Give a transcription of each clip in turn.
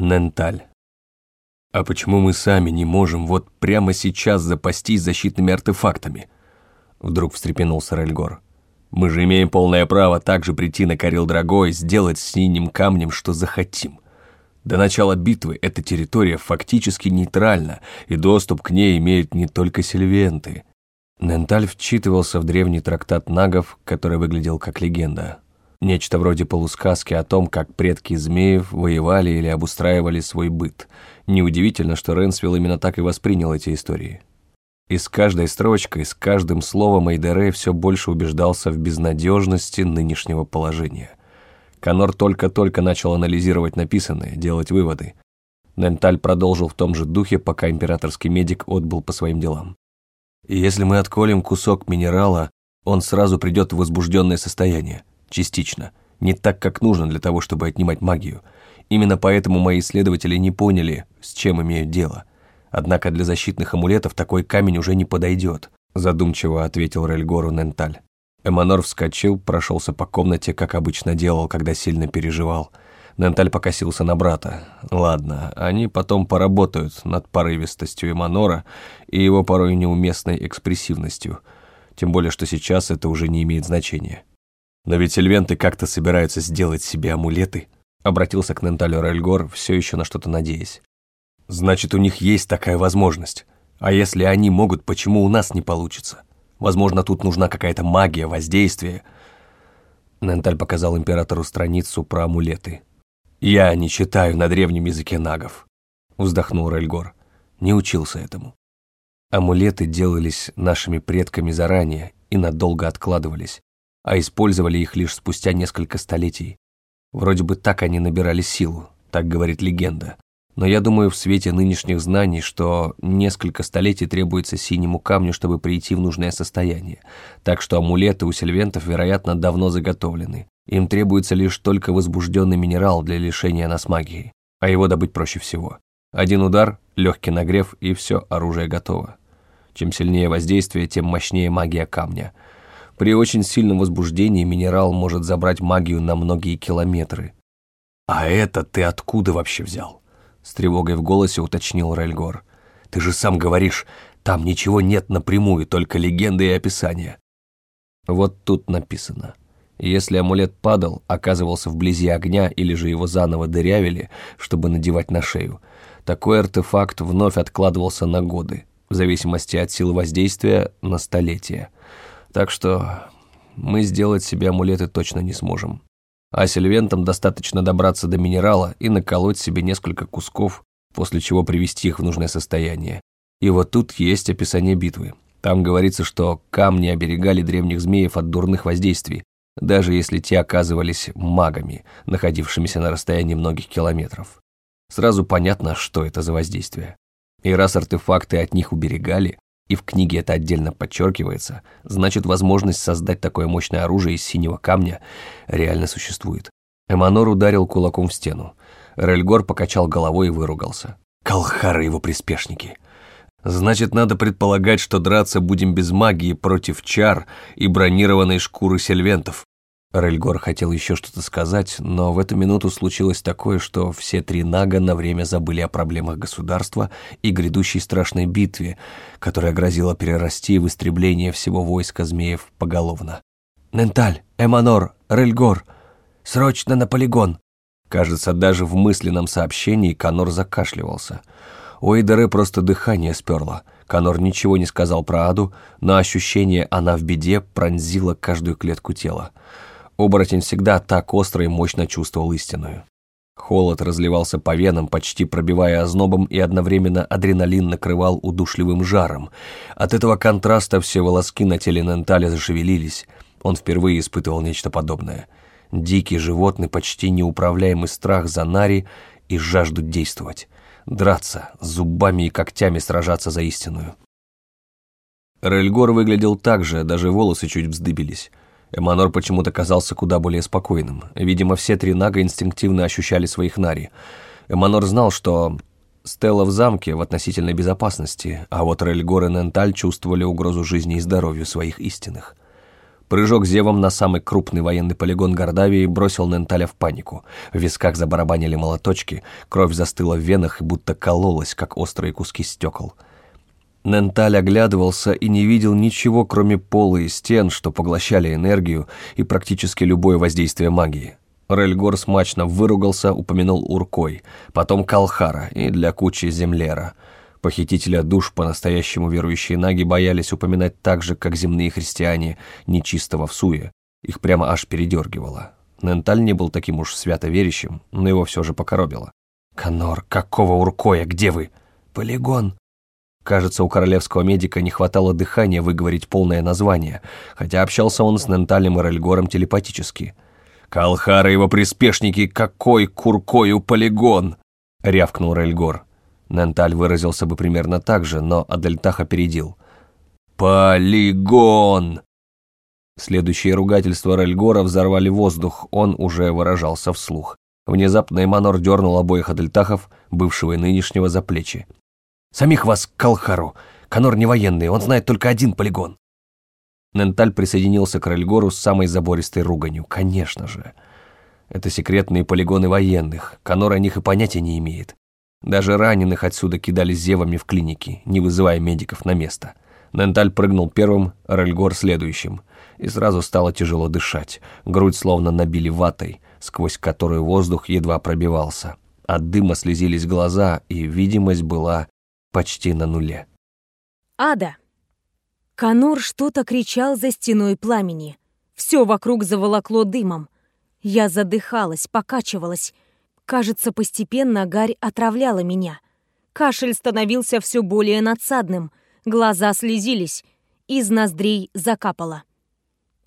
Ненталь. А почему мы сами не можем вот прямо сейчас запастись защитными артефактами? Вдруг встрепенулся Рельгор. Мы же имеем полное право также прийти на Карил Драго и сделать с синим камнем, что захотим. До начала битвы эта территория фактически нейтральна, и доступ к ней имеют не только сильвенты. Ненталь вчитывался в древний трактат нагов, который выглядел как легенда. Нечто вроде полусказки о том, как предки змеев воевали или обустраивали свой быт. Неудивительно, что Ренсвилл именно так и воспринял эти истории. И с каждой строчкой, с каждым словом Эйдере все больше убеждался в безнадежности нынешнего положения. Конор только-только начал анализировать написанное, делать выводы. Ненталь продолжил в том же духе, пока императорский медик отбыл по своим делам. Если мы отколем кусок минерала, он сразу придет в возбужденное состояние. Частично. Не так, как нужно для того, чтобы отнимать магию. Именно поэтому мои исследователи не поняли, с чем имеют дело. Однако для защитных амулетов такой камень уже не подойдет, задумчиво ответил Рельгору Ненталь. Эманор вскочил, прошелся по комнате, как обычно делал, когда сильно переживал. Ненталь покосился на брата. Ладно, они потом поработают над порывистостью Эманора и его порой неуместной экспрессивностью. Тем более, что сейчас это уже не имеет значения. Но ведь эльвенты как-то собираются сделать себе амулеты. Обратился к Ненталю Рельгор, все еще на что-то надеясь. Значит, у них есть такая возможность. А если они могут, почему у нас не получится? Возможно, тут нужна какая-то магия, воздействие. Ненталь показал императору страницу про амулеты. «Я не читаю на древнем языке нагов», — вздохнул Рельгор. «Не учился этому». Амулеты делались нашими предками заранее и надолго откладывались а использовали их лишь спустя несколько столетий. Вроде бы так они набирали силу, так говорит легенда. Но я думаю в свете нынешних знаний, что несколько столетий требуется синему камню, чтобы прийти в нужное состояние. Так что амулеты у сельвентов, вероятно, давно заготовлены. Им требуется лишь только возбужденный минерал для лишения нас магии. А его добыть проще всего. Один удар, легкий нагрев, и все, оружие готово. Чем сильнее воздействие, тем мощнее магия камня – при очень сильном возбуждении минерал может забрать магию на многие километры. «А это ты откуда вообще взял?» С тревогой в голосе уточнил Рельгор. «Ты же сам говоришь, там ничего нет напрямую, только легенды и описания». Вот тут написано. Если амулет падал, оказывался вблизи огня или же его заново дырявили, чтобы надевать на шею, такой артефакт вновь откладывался на годы, в зависимости от силы воздействия на столетия. Так что мы сделать себе амулеты точно не сможем. А сельвентам достаточно добраться до минерала и наколоть себе несколько кусков, после чего привести их в нужное состояние. И вот тут есть описание битвы. Там говорится, что камни оберегали древних змеев от дурных воздействий, даже если те оказывались магами, находившимися на расстоянии многих километров. Сразу понятно, что это за воздействие. И раз артефакты от них уберегали, и в книге это отдельно подчеркивается, значит возможность создать такое мощное оружие из синего камня реально существует. Эманор ударил кулаком в стену. Рельгор покачал головой и выругался. Колхары его приспешники. Значит, надо предполагать, что драться будем без магии против чар и бронированной шкуры сельвентов. Рельгор хотел еще что-то сказать, но в эту минуту случилось такое, что все три Нага на время забыли о проблемах государства и грядущей страшной битве, которая грозила перерасти в истребление всего войска змеев поголовно. «Ненталь! Эманор! Рельгор! Срочно на полигон!» Кажется, даже в мысленном сообщении Канор закашливался. У Эйдеры просто дыхание сперло. Канор ничего не сказал про Аду, но ощущение «она в беде» пронзило каждую клетку тела. Оборотень всегда так остро и мощно чувствовал истинную. Холод разливался по венам, почти пробивая ознобом, и одновременно адреналин накрывал удушливым жаром. От этого контраста все волоски на теле Ненталя зашевелились. Он впервые испытывал нечто подобное. Дикий животный, почти неуправляемый страх за Нари и жажду действовать. Драться, зубами и когтями сражаться за истинную. Рельгор выглядел так же, даже волосы чуть вздыбились. Эманор почему-то казался куда более спокойным. Видимо, все три нага инстинктивно ощущали своих нари. Эманор знал, что Стелла в замке в относительной безопасности, а вот Рельгор и Ненталь чувствовали угрозу жизни и здоровью своих истинных. Прыжок зевом на самый крупный военный полигон Гордавии бросил Ненталя в панику. В висках забарабанили молоточки, кровь застыла в венах и будто кололась, как острые куски стекол. Ненталь оглядывался и не видел ничего, кроме пола и стен, что поглощали энергию и практически любое воздействие магии. Рельгор смачно выругался, упомянул Уркой, потом Калхара и для кучи Землера — Похитителя душ по-настоящему верующие наги боялись упоминать так же, как земные христиане, нечистого в суе. Их прямо аж передергивало. Ненталь не был таким уж свято верящим, но его все же покоробило. «Конор, какого уркоя, где вы?» «Полигон». Кажется, у королевского медика не хватало дыхания выговорить полное название, хотя общался он с Ненталем и Рельгором телепатически. «Калхар и его приспешники, какой куркою полигон!» — рявкнул Рельгор. Ненталь выразился бы примерно так же, но Адельтах опередил. «Полигон!» Следующие ругательства Рельгора взорвали воздух, он уже выражался вслух. Внезапно Эманор дернул обоих Адельтахов, бывшего и нынешнего, за плечи. «Самих вас к Калхару! Конор не военный, он знает только один полигон!» Ненталь присоединился к Рельгору с самой забористой руганью. «Конечно же!» Это секретные полигоны военных, Конор о них и понятия не имеет. Даже раненых отсюда кидали зевами в клинике, не вызывая медиков на место. Ненталь прыгнул первым, Рельгор следующим. И сразу стало тяжело дышать. Грудь словно набили ватой, сквозь которую воздух едва пробивался. От дыма слезились глаза, и видимость была почти на нуле. Ада. Канор что-то кричал за стеной пламени. Все вокруг заволокло дымом. Я задыхалась, покачивалась, Кажется, постепенно гарь отравляла меня. Кашель становился все более надсадным, глаза слезились, из ноздрей закапало.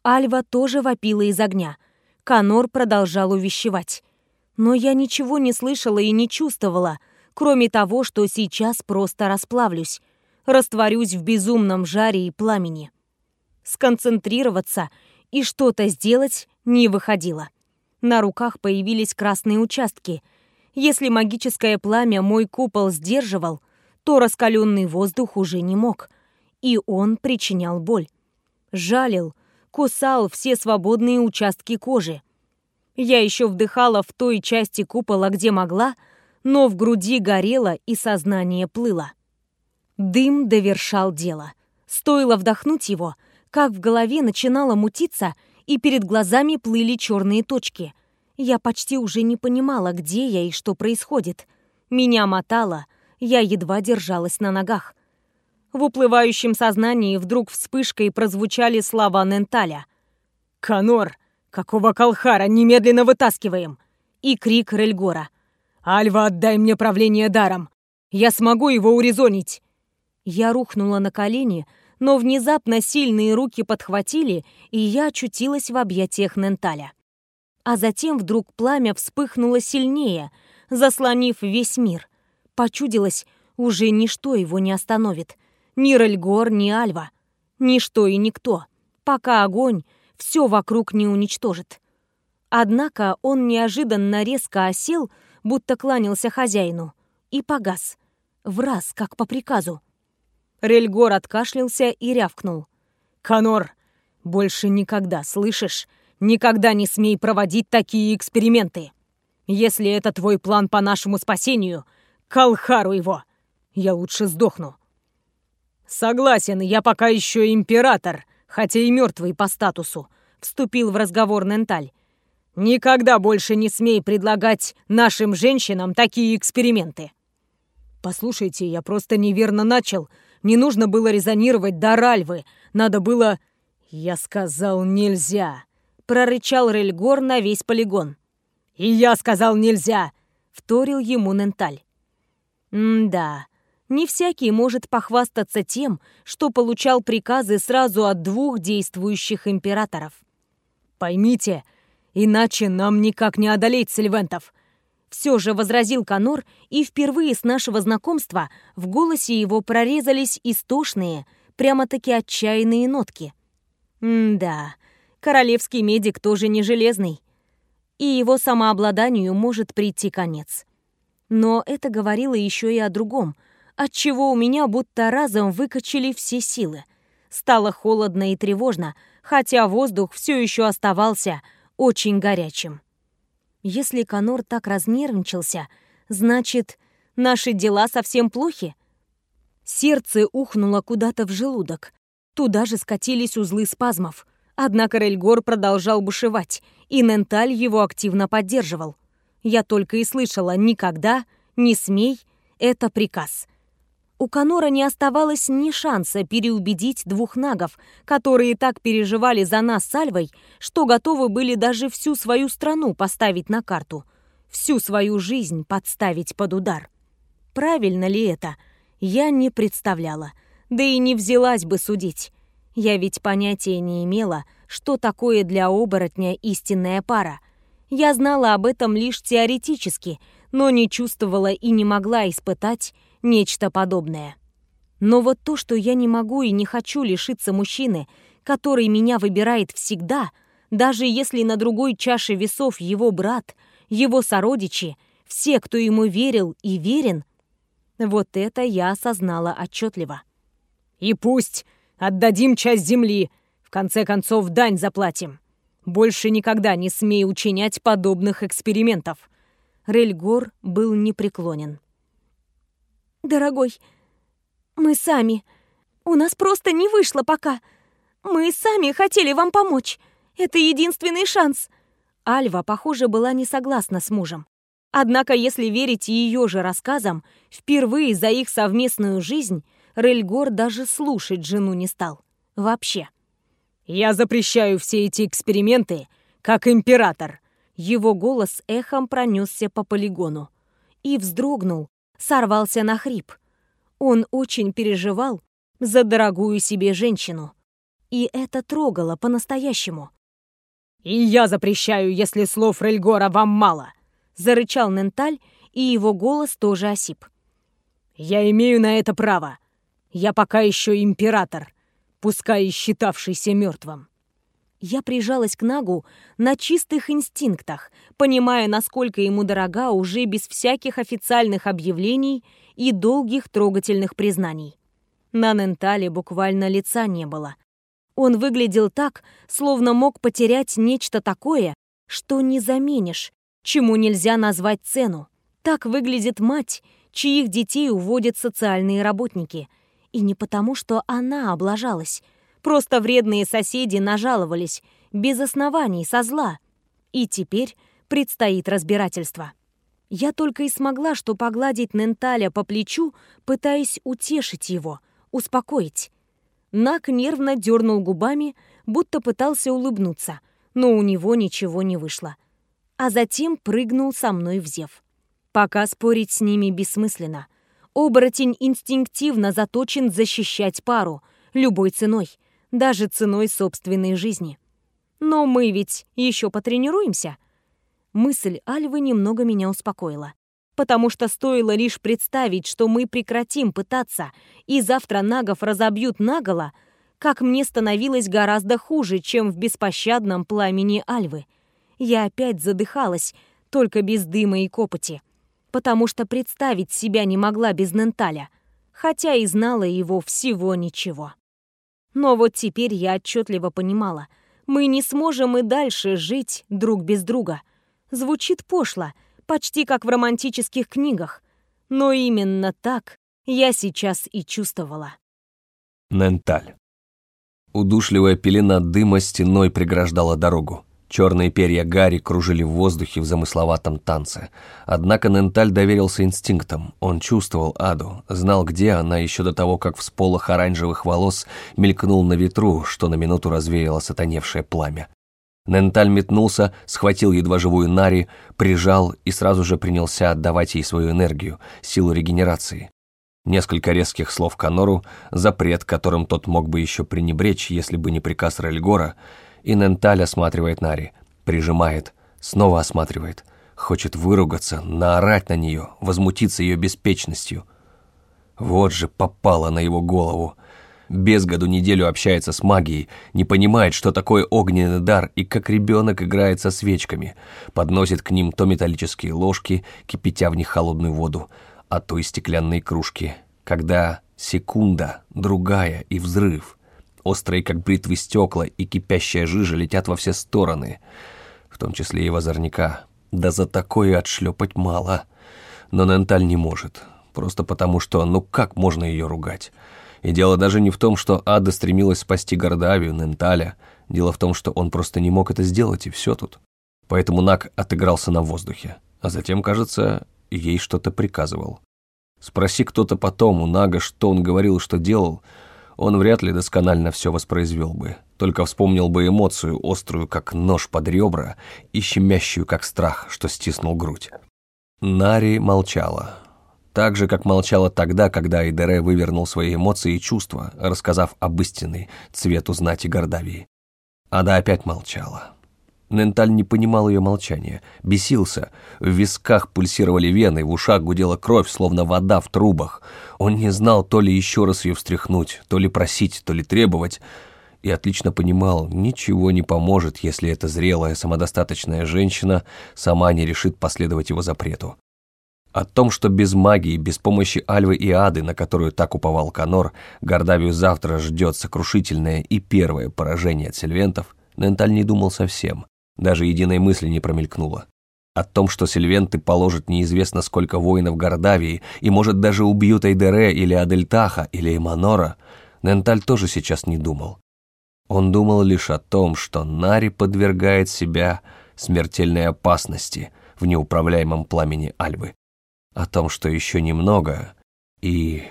Альва тоже вопила из огня. Канор продолжал увещевать. Но я ничего не слышала и не чувствовала, кроме того, что сейчас просто расплавлюсь, растворюсь в безумном жаре и пламени. Сконцентрироваться и что-то сделать не выходило. На руках появились красные участки. Если магическое пламя мой купол сдерживал, то раскаленный воздух уже не мог. И он причинял боль. Жалил, кусал все свободные участки кожи. Я еще вдыхала в той части купола, где могла, но в груди горело и сознание плыло. Дым довершал дело. Стоило вдохнуть его, как в голове начинало мутиться — и перед глазами плыли черные точки. Я почти уже не понимала, где я и что происходит. Меня мотало, я едва держалась на ногах. В уплывающем сознании вдруг вспышкой прозвучали слова Ненталя. «Конор, какого колхара немедленно вытаскиваем!» И крик Рельгора. «Альва, отдай мне правление даром! Я смогу его урезонить!» Я рухнула на колени, но внезапно сильные руки подхватили, и я очутилась в объятиях Ненталя. А затем вдруг пламя вспыхнуло сильнее, заслонив весь мир. Почудилось, уже ничто его не остановит. Ни Рельгор, ни Альва. Ничто и никто. Пока огонь все вокруг не уничтожит. Однако он неожиданно резко осел, будто кланялся хозяину, и погас. В раз, как по приказу. Рельгор откашлялся и рявкнул. «Конор, больше никогда, слышишь? Никогда не смей проводить такие эксперименты. Если это твой план по нашему спасению, Калхару его. Я лучше сдохну». «Согласен, я пока еще император, хотя и мертвый по статусу», — вступил в разговор Ненталь. «Никогда больше не смей предлагать нашим женщинам такие эксперименты». «Послушайте, я просто неверно начал», не нужно было резонировать до Ральвы. Надо было... Я сказал нельзя. Прорычал Рельгор на весь полигон. И я сказал нельзя. Вторил ему Ненталь. М-да. Не всякий может похвастаться тем, что получал приказы сразу от двух действующих императоров. Поймите, иначе нам никак не одолеть сельвентов. Все же возразил Конор, и впервые с нашего знакомства в голосе его прорезались истошные, прямо-таки отчаянные нотки. М-да, королевский медик тоже не железный, и его самообладанию может прийти конец. Но это говорило еще и о другом, отчего у меня будто разом выкачали все силы. Стало холодно и тревожно, хотя воздух все еще оставался очень горячим. Если Конор так разнервничался, значит, наши дела совсем плохи? Сердце ухнуло куда-то в желудок. Туда же скатились узлы спазмов. Однако Рельгор продолжал бушевать, и Ненталь его активно поддерживал. Я только и слышала «никогда», «не смей», «это приказ». У Конора не оставалось ни шанса переубедить двух нагов, которые так переживали за нас с Альвой, что готовы были даже всю свою страну поставить на карту, всю свою жизнь подставить под удар. Правильно ли это? Я не представляла, да и не взялась бы судить. Я ведь понятия не имела, что такое для оборотня истинная пара. Я знала об этом лишь теоретически, но не чувствовала и не могла испытать нечто подобное. Но вот то, что я не могу и не хочу лишиться мужчины, который меня выбирает всегда, даже если на другой чаше весов его брат, его сородичи, все, кто ему верил и верен, вот это я осознала отчетливо. «И пусть отдадим часть земли, в конце концов дань заплатим. Больше никогда не смей учинять подобных экспериментов». Рельгор был непреклонен. «Дорогой, мы сами. У нас просто не вышло пока. Мы сами хотели вам помочь. Это единственный шанс». Альва, похоже, была не согласна с мужем. Однако, если верить ее же рассказам, впервые за их совместную жизнь Рельгор даже слушать жену не стал. Вообще. «Я запрещаю все эти эксперименты, как император!» Его голос эхом пронесся по полигону. И вздрогнул, сорвался на хрип. Он очень переживал за дорогую себе женщину. И это трогало по-настоящему. «И я запрещаю, если слов Рельгора вам мало!» Зарычал Ненталь, и его голос тоже осип. «Я имею на это право. Я пока еще император, пускай и считавшийся мертвым». Я прижалась к Нагу на чистых инстинктах, понимая, насколько ему дорога уже без всяких официальных объявлений и долгих трогательных признаний. На Нентале буквально лица не было. Он выглядел так, словно мог потерять нечто такое, что не заменишь, чему нельзя назвать цену. Так выглядит мать, чьих детей уводят социальные работники. И не потому, что она облажалась — Просто вредные соседи нажаловались, без оснований, со зла. И теперь предстоит разбирательство. Я только и смогла что погладить Ненталя по плечу, пытаясь утешить его, успокоить. Нак нервно дернул губами, будто пытался улыбнуться, но у него ничего не вышло. А затем прыгнул со мной в зев. Пока спорить с ними бессмысленно. Оборотень инстинктивно заточен защищать пару, любой ценой — даже ценой собственной жизни. Но мы ведь еще потренируемся. Мысль Альвы немного меня успокоила. Потому что стоило лишь представить, что мы прекратим пытаться, и завтра нагов разобьют наголо, как мне становилось гораздо хуже, чем в беспощадном пламени Альвы. Я опять задыхалась, только без дыма и копоти, потому что представить себя не могла без Ненталя, хотя и знала его всего ничего. Но вот теперь я отчетливо понимала, мы не сможем и дальше жить друг без друга. Звучит пошло, почти как в романтических книгах. Но именно так я сейчас и чувствовала. Ненталь. Удушливая пелена дыма стеной преграждала дорогу. Черные перья Гарри кружили в воздухе в замысловатом танце. Однако Ненталь доверился инстинктам. Он чувствовал Аду, знал, где она еще до того, как всполох оранжевых волос мелькнул на ветру, что на минуту развеяло сатаневшее пламя. Ненталь метнулся, схватил едва живую Нари, прижал и сразу же принялся отдавать ей свою энергию, силу регенерации. Несколько резких слов Конору, запрет, которым тот мог бы еще пренебречь, если бы не приказ Рельгора — и Ненталь осматривает Нари, прижимает, снова осматривает, хочет выругаться, наорать на нее, возмутиться ее беспечностью. Вот же попало на его голову. Без году неделю общается с магией, не понимает, что такое огненный дар и как ребенок играет со свечками, подносит к ним то металлические ложки, кипятя в них холодную воду, а то и стеклянные кружки. Когда секунда, другая и взрыв — Острые, как бритвы стекла, и кипящая жижа летят во все стороны, в том числе и в озорника. Да за такое отшлепать мало. Но Ненталь не может, просто потому что, ну как можно ее ругать? И дело даже не в том, что Ада стремилась спасти Гордавию, Ненталя. Дело в том, что он просто не мог это сделать, и все тут. Поэтому Нак отыгрался на воздухе. А затем, кажется, ей что-то приказывал. Спроси кто-то потом у Нага, что он говорил и что делал, он вряд ли досконально все воспроизвел бы, только вспомнил бы эмоцию, острую, как нож под ребра, и щемящую, как страх, что стиснул грудь. Нари молчала. Так же, как молчала тогда, когда Эйдере вывернул свои эмоции и чувства, рассказав об истинной цвету знати Гордавии. Ада опять молчала. Ненталь не понимал ее молчания, бесился. В висках пульсировали вены, в ушах гудела кровь, словно вода в трубах. Он не знал то ли еще раз ее встряхнуть, то ли просить, то ли требовать. И отлично понимал, ничего не поможет, если эта зрелая, самодостаточная женщина сама не решит последовать его запрету. О том, что без магии, без помощи Альвы и Ады, на которую так уповал Конор, Гордавию завтра ждет сокрушительное и первое поражение от сильвентов, Ненталь не думал совсем даже единой мысли не промелькнуло. О том, что сильвенты положат неизвестно сколько воинов Гордавии и, может, даже убьют Эйдере или Адельтаха или Эманора, Ненталь тоже сейчас не думал. Он думал лишь о том, что Нари подвергает себя смертельной опасности в неуправляемом пламени Альвы. О том, что еще немного и...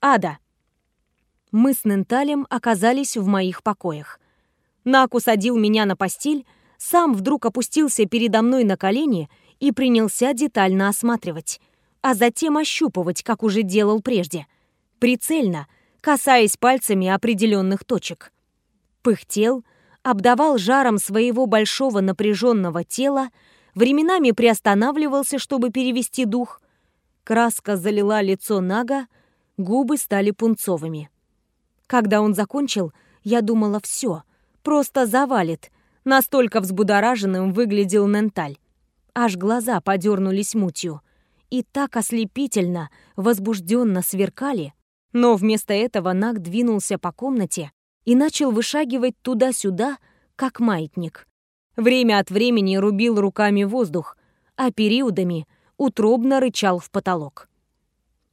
Ада. Мы с Ненталем оказались в моих покоях. Нак усадил меня на постель, сам вдруг опустился передо мной на колени и принялся детально осматривать, а затем ощупывать, как уже делал прежде, прицельно, касаясь пальцами определенных точек. Пыхтел, обдавал жаром своего большого напряженного тела, временами приостанавливался, чтобы перевести дух. Краска залила лицо Нага, губы стали пунцовыми. Когда он закончил, я думала, все — просто завалит. Настолько взбудораженным выглядел Ненталь. Аж глаза подернулись мутью. И так ослепительно, возбужденно сверкали. Но вместо этого Наг двинулся по комнате и начал вышагивать туда-сюда, как маятник. Время от времени рубил руками воздух, а периодами утробно рычал в потолок.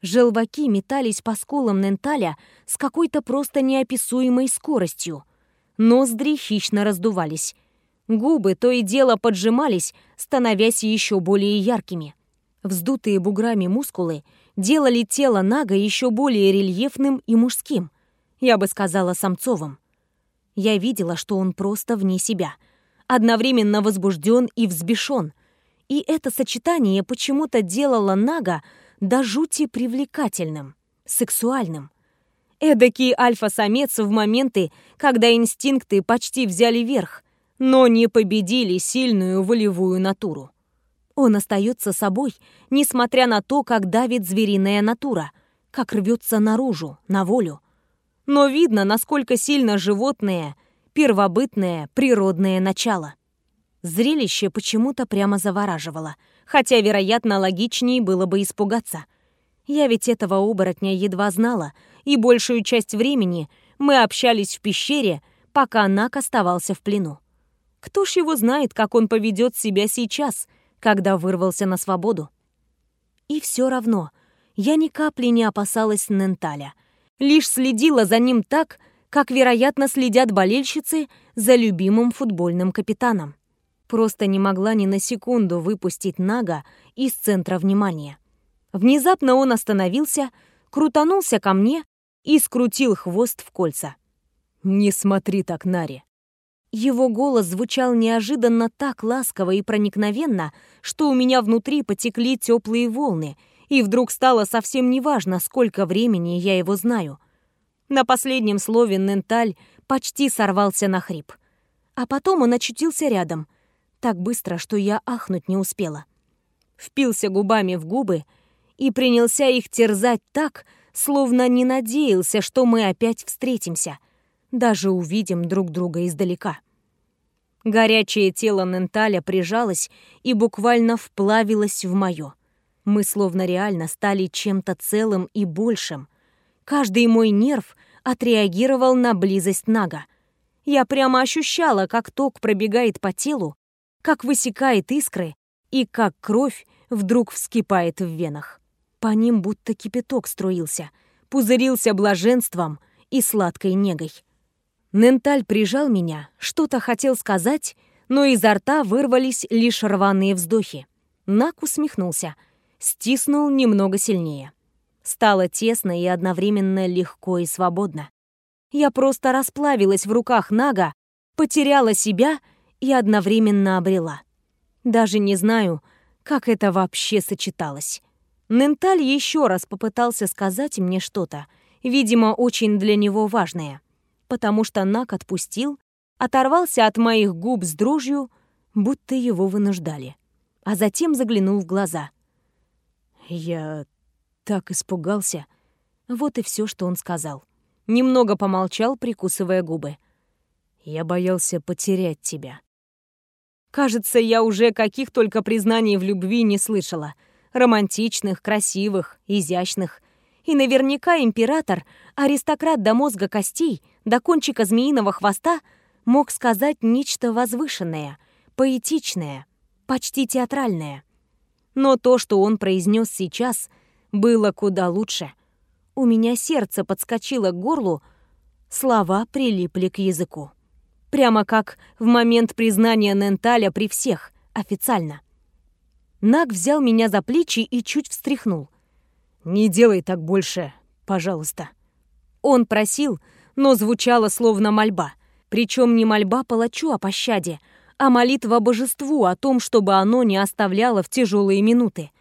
Желваки метались по скулам Ненталя с какой-то просто неописуемой скоростью — Ноздри хищно раздувались. Губы то и дело поджимались, становясь еще более яркими. Вздутые буграми мускулы делали тело Нага еще более рельефным и мужским. Я бы сказала, самцовым. Я видела, что он просто вне себя. Одновременно возбужден и взбешен. И это сочетание почему-то делало Нага до жути привлекательным, сексуальным. Эдакий альфа-самец в моменты, когда инстинкты почти взяли верх, но не победили сильную волевую натуру. Он остается собой, несмотря на то, как давит звериная натура, как рвется наружу, на волю. Но видно, насколько сильно животное, первобытное, природное начало. Зрелище почему-то прямо завораживало, хотя, вероятно, логичнее было бы испугаться. Я ведь этого оборотня едва знала — и большую часть времени мы общались в пещере, пока Нак оставался в плену. Кто ж его знает, как он поведет себя сейчас, когда вырвался на свободу? И все равно я ни капли не опасалась Ненталя, лишь следила за ним так, как, вероятно, следят болельщицы за любимым футбольным капитаном. Просто не могла ни на секунду выпустить Нага из центра внимания. Внезапно он остановился, крутанулся ко мне и скрутил хвост в кольца. «Не смотри так, Нари!» Его голос звучал неожиданно так ласково и проникновенно, что у меня внутри потекли теплые волны, и вдруг стало совсем неважно, сколько времени я его знаю. На последнем слове Ненталь почти сорвался на хрип. А потом он очутился рядом, так быстро, что я ахнуть не успела. Впился губами в губы и принялся их терзать так, словно не надеялся, что мы опять встретимся, даже увидим друг друга издалека. Горячее тело Ненталя прижалось и буквально вплавилось в мое. Мы словно реально стали чем-то целым и большим. Каждый мой нерв отреагировал на близость Нага. Я прямо ощущала, как ток пробегает по телу, как высекает искры и как кровь вдруг вскипает в венах. По ним будто кипяток струился, пузырился блаженством и сладкой негой. Ненталь прижал меня, что-то хотел сказать, но изо рта вырвались лишь рваные вздохи. Нак усмехнулся, стиснул немного сильнее. Стало тесно и одновременно легко и свободно. Я просто расплавилась в руках Нага, потеряла себя и одновременно обрела. Даже не знаю, как это вообще сочеталось. Ненталь еще раз попытался сказать мне что-то, видимо, очень для него важное, потому что Наг отпустил, оторвался от моих губ с дрожью, будто его вынуждали, а затем заглянул в глаза. «Я так испугался». Вот и все, что он сказал. Немного помолчал, прикусывая губы. «Я боялся потерять тебя». Кажется, я уже каких только признаний в любви не слышала. Романтичных, красивых, изящных. И наверняка император, аристократ до мозга костей, до кончика змеиного хвоста — мог сказать нечто возвышенное, поэтичное, почти театральное. Но то, что он произнес сейчас, было куда лучше. У меня сердце подскочило к горлу, слова прилипли к языку. Прямо как в момент признания Ненталя при всех, официально. Наг взял меня за плечи и чуть встряхнул. «Не делай так больше, пожалуйста». Он просил, но звучало словно мольба. Причем не мольба палачу о пощаде, а молитва божеству о том, чтобы оно не оставляло в тяжелые минуты.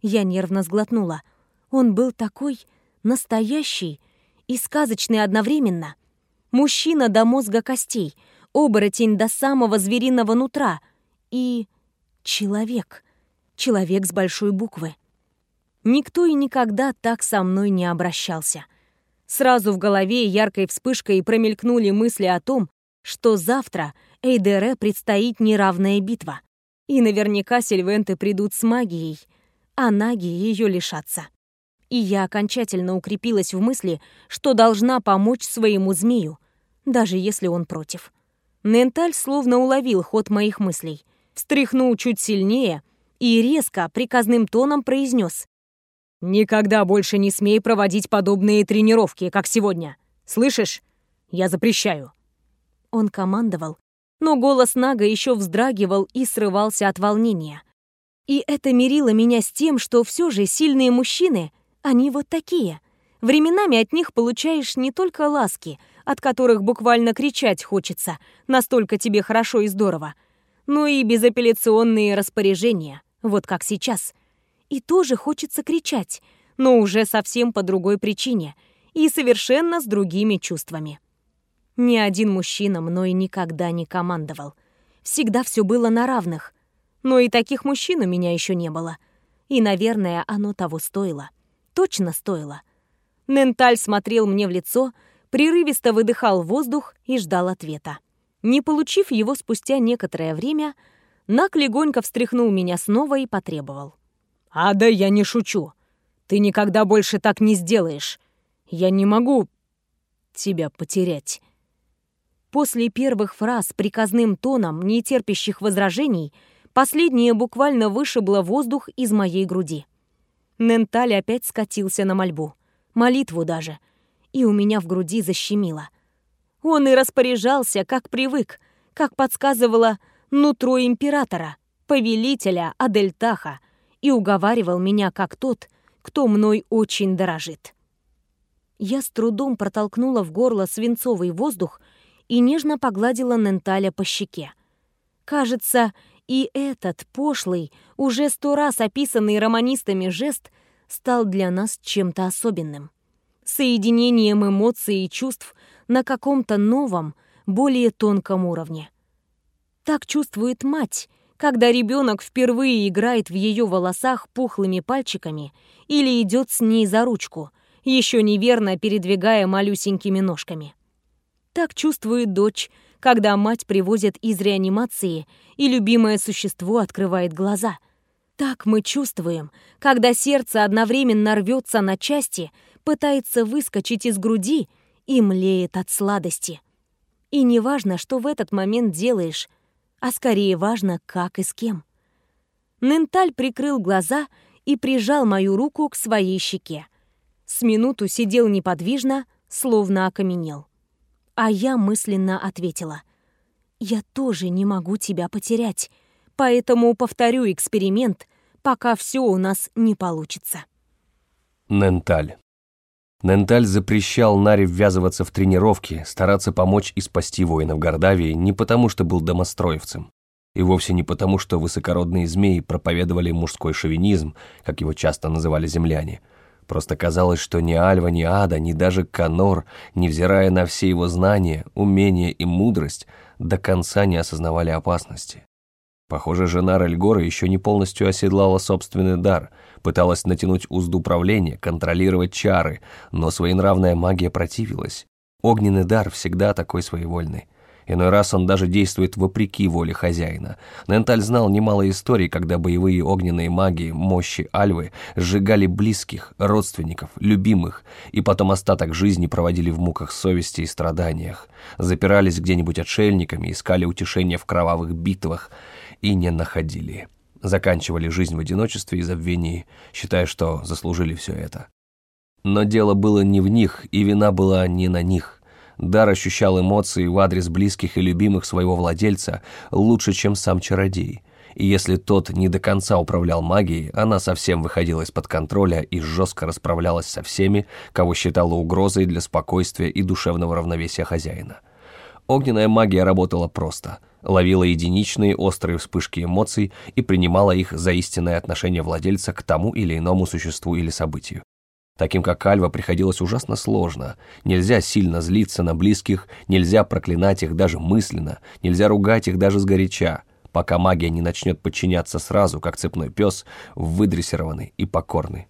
Я нервно сглотнула. Он был такой настоящий и сказочный одновременно. Мужчина до мозга костей, оборотень до самого звериного нутра и... человек. Человек с большой буквы. Никто и никогда так со мной не обращался. Сразу в голове яркой вспышкой промелькнули мысли о том, что завтра Эйдере предстоит неравная битва. И наверняка сильвенты придут с магией, а наги ее лишатся. И я окончательно укрепилась в мысли, что должна помочь своему змею, даже если он против. Ненталь словно уловил ход моих мыслей, встряхнул чуть сильнее и резко, приказным тоном произнес Никогда больше не смей проводить подобные тренировки, как сегодня. Слышишь? Я запрещаю. Он командовал, но голос Нага еще вздрагивал и срывался от волнения. И это мирило меня с тем, что все же сильные мужчины, они вот такие. Временами от них получаешь не только ласки, от которых буквально кричать хочется, настолько тебе хорошо и здорово, но и безапелляционные распоряжения, вот как сейчас — и тоже хочется кричать, но уже совсем по другой причине и совершенно с другими чувствами. Ни один мужчина мной никогда не командовал. Всегда все было на равных. Но и таких мужчин у меня еще не было. И, наверное, оно того стоило. Точно стоило. Ненталь смотрел мне в лицо, прерывисто выдыхал воздух и ждал ответа. Не получив его спустя некоторое время, Нак легонько встряхнул меня снова и потребовал. «Ада, я не шучу. Ты никогда больше так не сделаешь. Я не могу тебя потерять». После первых фраз приказным тоном, не терпящих возражений, последнее буквально вышибло воздух из моей груди. Ненталь опять скатился на мольбу. Молитву даже. И у меня в груди защемило. Он и распоряжался, как привык, как подсказывало нутро императора, повелителя Адельтаха, и уговаривал меня как тот, кто мной очень дорожит. Я с трудом протолкнула в горло свинцовый воздух и нежно погладила Ненталя по щеке. Кажется, и этот пошлый, уже сто раз описанный романистами жест стал для нас чем-то особенным. Соединением эмоций и чувств на каком-то новом, более тонком уровне. Так чувствует мать, когда ребенок впервые играет в ее волосах пухлыми пальчиками или идет с ней за ручку, еще неверно передвигая малюсенькими ножками. Так чувствует дочь, когда мать привозит из реанимации, и любимое существо открывает глаза. Так мы чувствуем, когда сердце одновременно рвется на части, пытается выскочить из груди и млеет от сладости. И не важно, что в этот момент делаешь, а скорее важно, как и с кем. Ненталь прикрыл глаза и прижал мою руку к своей щеке. С минуту сидел неподвижно, словно окаменел. А я мысленно ответила. «Я тоже не могу тебя потерять, поэтому повторю эксперимент, пока все у нас не получится». Ненталь. Ненталь запрещал Наре ввязываться в тренировки, стараться помочь и спасти воинов Гордавии не потому, что был домостроевцем, и вовсе не потому, что высокородные змеи проповедовали мужской шовинизм, как его часто называли земляне. Просто казалось, что ни Альва, ни Ада, ни даже Канор, невзирая на все его знания, умения и мудрость, до конца не осознавали опасности. Похоже, жена Рельгора еще не полностью оседлала собственный дар, пыталась натянуть узду правления, контролировать чары, но своенравная магия противилась. Огненный дар всегда такой своевольный. Иной раз он даже действует вопреки воле хозяина. Ненталь знал немало историй, когда боевые огненные маги, мощи Альвы, сжигали близких, родственников, любимых, и потом остаток жизни проводили в муках совести и страданиях. Запирались где-нибудь отшельниками, искали утешения в кровавых битвах и не находили. Заканчивали жизнь в одиночестве и забвении, считая, что заслужили все это. Но дело было не в них, и вина была не на них. Дар ощущал эмоции в адрес близких и любимых своего владельца лучше, чем сам чародей. И если тот не до конца управлял магией, она совсем выходила из-под контроля и жестко расправлялась со всеми, кого считала угрозой для спокойствия и душевного равновесия хозяина. Огненная магия работала просто, ловила единичные острые вспышки эмоций и принимала их за истинное отношение владельца к тому или иному существу или событию. Таким как Альва приходилось ужасно сложно. Нельзя сильно злиться на близких, нельзя проклинать их даже мысленно, нельзя ругать их даже сгоряча, пока магия не начнет подчиняться сразу, как цепной пес, выдрессированный и покорный.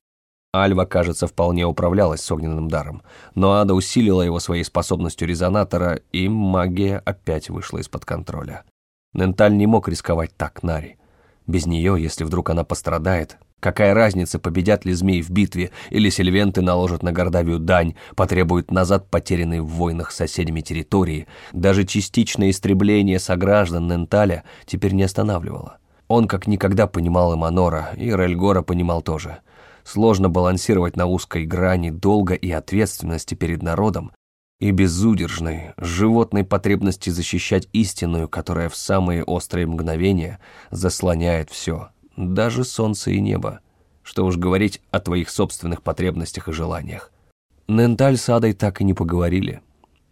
Альва, кажется, вполне управлялась с огненным даром, но Ада усилила его своей способностью резонатора, и магия опять вышла из-под контроля. Ненталь не мог рисковать так Нари. Без нее, если вдруг она пострадает, Какая разница, победят ли змеи в битве, или сельвенты наложат на Гордавию дань, потребуют назад потерянные в войнах с соседями территории. Даже частичное истребление сограждан Ненталя теперь не останавливало. Он как никогда понимал Эманора, и Рельгора понимал тоже. Сложно балансировать на узкой грани долга и ответственности перед народом, и безудержной, животной потребности защищать истинную, которая в самые острые мгновения заслоняет все, даже солнце и небо. Что уж говорить о твоих собственных потребностях и желаниях. Ненталь с Адой так и не поговорили.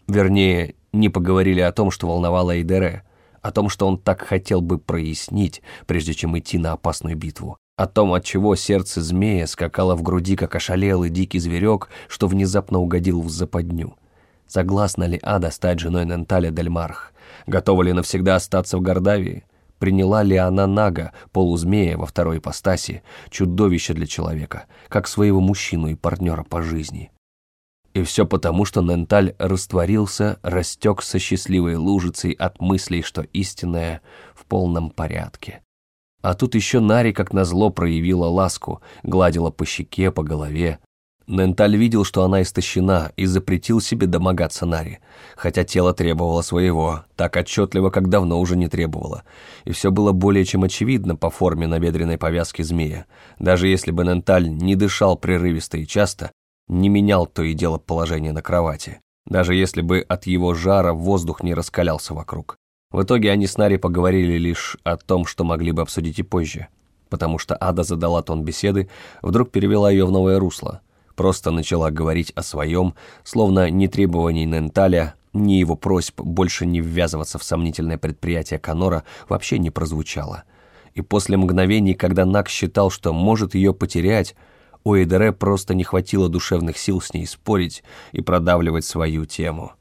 Вернее, не поговорили о том, что волновало Эйдере, о том, что он так хотел бы прояснить, прежде чем идти на опасную битву, о том, от чего сердце змея скакало в груди, как ошалелый дикий зверек, что внезапно угодил в западню. Согласна ли Ада стать женой Ненталя Дельмарх? Готова ли навсегда остаться в Гордавии? Приняла ли она Нага, полузмея во второй ипостаси, чудовище для человека, как своего мужчину и партнера по жизни? И все потому, что Ненталь растворился, растекся счастливой лужицей от мыслей, что истинное в полном порядке. А тут еще Нари, как назло, проявила ласку, гладила по щеке, по голове, Ненталь видел, что она истощена, и запретил себе домогаться Нари, хотя тело требовало своего, так отчетливо, как давно уже не требовало. И все было более чем очевидно по форме набедренной повязки змея. Даже если бы Ненталь не дышал прерывисто и часто, не менял то и дело положение на кровати. Даже если бы от его жара воздух не раскалялся вокруг. В итоге они с Нари поговорили лишь о том, что могли бы обсудить и позже. Потому что Ада задала тон беседы, вдруг перевела ее в новое русло – просто начала говорить о своем, словно ни требований Ненталя, ни его просьб больше не ввязываться в сомнительное предприятие Канора вообще не прозвучало. И после мгновений, когда Нак считал, что может ее потерять, у Эйдере просто не хватило душевных сил с ней спорить и продавливать свою тему.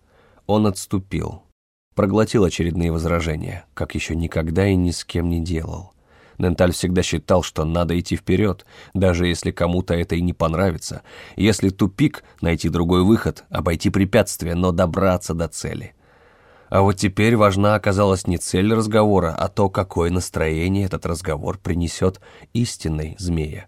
Он отступил, проглотил очередные возражения, как еще никогда и ни с кем не делал. Ненталь всегда считал, что надо идти вперед, даже если кому-то это и не понравится. Если тупик, найти другой выход, обойти препятствия, но добраться до цели. А вот теперь важна оказалась не цель разговора, а то, какое настроение этот разговор принесет истинной змея.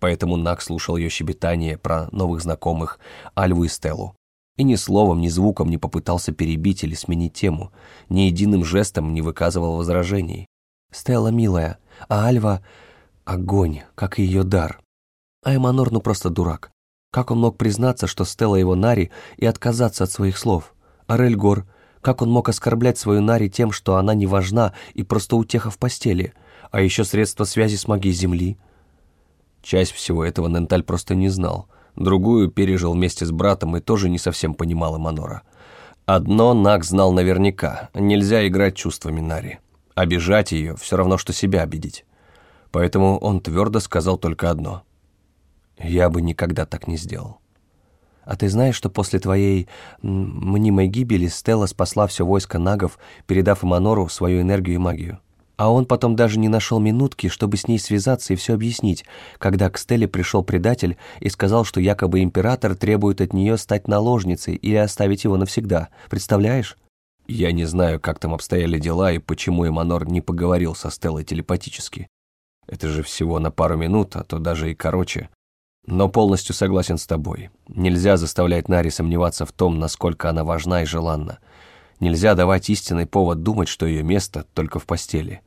Поэтому Нак слушал ее щебетание про новых знакомых Альву и Стеллу. И ни словом, ни звуком не попытался перебить или сменить тему, ни единым жестом не выказывал возражений. «Стелла, милая, а Альва — огонь, как и ее дар. А Эманор ну просто дурак. Как он мог признаться, что Стелла его Нари, и отказаться от своих слов? А Рельгор, как он мог оскорблять свою Нари тем, что она не важна и просто утеха в постели, а еще средства связи с магией Земли? Часть всего этого Ненталь просто не знал. Другую пережил вместе с братом и тоже не совсем понимал Эманора. Одно Нак знал наверняка – нельзя играть чувствами Нари. Обижать ее – все равно, что себя обидеть. Поэтому он твердо сказал только одно. «Я бы никогда так не сделал». «А ты знаешь, что после твоей мнимой гибели Стелла спасла все войско нагов, передав Эманору свою энергию и магию?» А он потом даже не нашел минутки, чтобы с ней связаться и все объяснить, когда к Стелле пришел предатель и сказал, что якобы император требует от нее стать наложницей или оставить его навсегда. Представляешь? Я не знаю, как там обстояли дела и почему Эманор не поговорил со Стеллой телепатически. Это же всего на пару минут, а то даже и короче. Но полностью согласен с тобой. Нельзя заставлять Нари сомневаться в том, насколько она важна и желанна. Нельзя давать истинный повод думать, что ее место только в постели.